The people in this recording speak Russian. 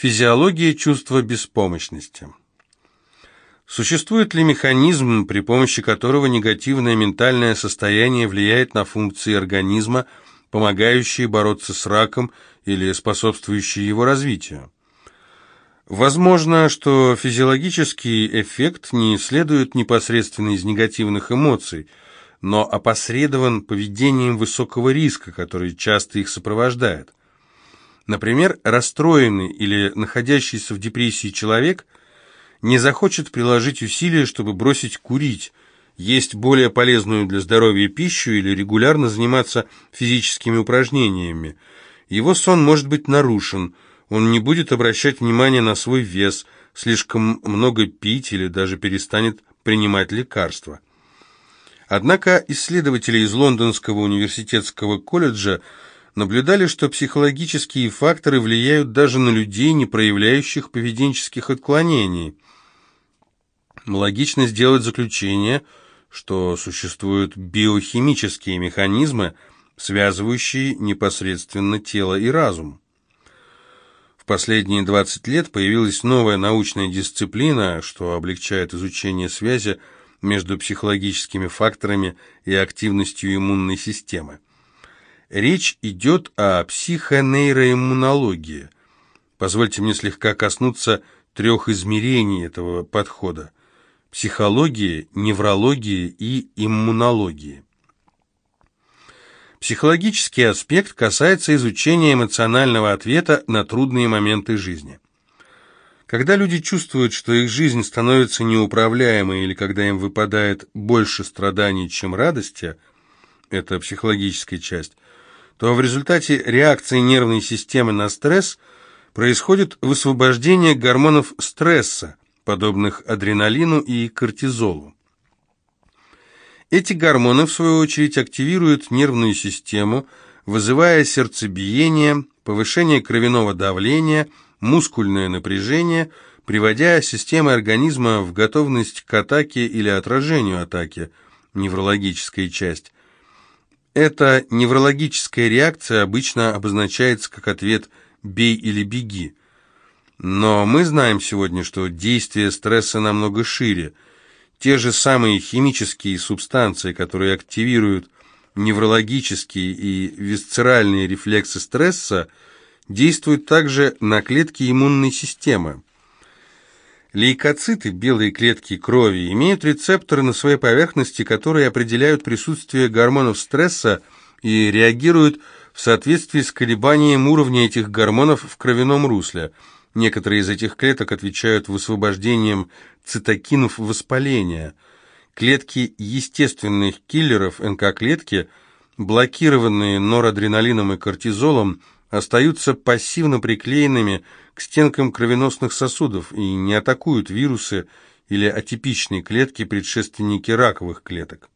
Физиология чувства беспомощности. Существует ли механизм, при помощи которого негативное ментальное состояние влияет на функции организма, помогающие бороться с раком или способствующие его развитию? Возможно, что физиологический эффект не следует непосредственно из негативных эмоций, но опосредован поведением высокого риска, который часто их сопровождает. Например, расстроенный или находящийся в депрессии человек не захочет приложить усилия, чтобы бросить курить, есть более полезную для здоровья пищу или регулярно заниматься физическими упражнениями. Его сон может быть нарушен, он не будет обращать внимание на свой вес, слишком много пить или даже перестанет принимать лекарства. Однако исследователи из Лондонского университетского колледжа наблюдали, что психологические факторы влияют даже на людей, не проявляющих поведенческих отклонений. Логично сделать заключение, что существуют биохимические механизмы, связывающие непосредственно тело и разум. В последние 20 лет появилась новая научная дисциплина, что облегчает изучение связи между психологическими факторами и активностью иммунной системы. Речь идет о психонейроиммунологии. Позвольте мне слегка коснуться трех измерений этого подхода – психологии, неврологии и иммунологии. Психологический аспект касается изучения эмоционального ответа на трудные моменты жизни. Когда люди чувствуют, что их жизнь становится неуправляемой или когда им выпадает больше страданий, чем радости, это психологическая часть – то в результате реакции нервной системы на стресс происходит высвобождение гормонов стресса, подобных адреналину и кортизолу. Эти гормоны, в свою очередь, активируют нервную систему, вызывая сердцебиение, повышение кровяного давления, мускульное напряжение, приводя системы организма в готовность к атаке или отражению атаки, неврологическая часть, эта неврологическая реакция обычно обозначается как ответ «бей или беги». Но мы знаем сегодня, что действие стресса намного шире. Те же самые химические субстанции, которые активируют неврологические и висцеральные рефлексы стресса, действуют также на клетки иммунной системы. Лейкоциты, белые клетки крови, имеют рецепторы на своей поверхности, которые определяют присутствие гормонов стресса и реагируют в соответствии с колебанием уровня этих гормонов в кровяном русле. Некоторые из этих клеток отвечают высвобождением цитокинов воспаления. Клетки естественных киллеров НК-клетки, блокированные норадреналином и кортизолом, остаются пассивно приклеенными к стенкам кровеносных сосудов и не атакуют вирусы или атипичные клетки, предшественники раковых клеток.